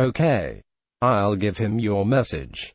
Okay. I'll give him your message.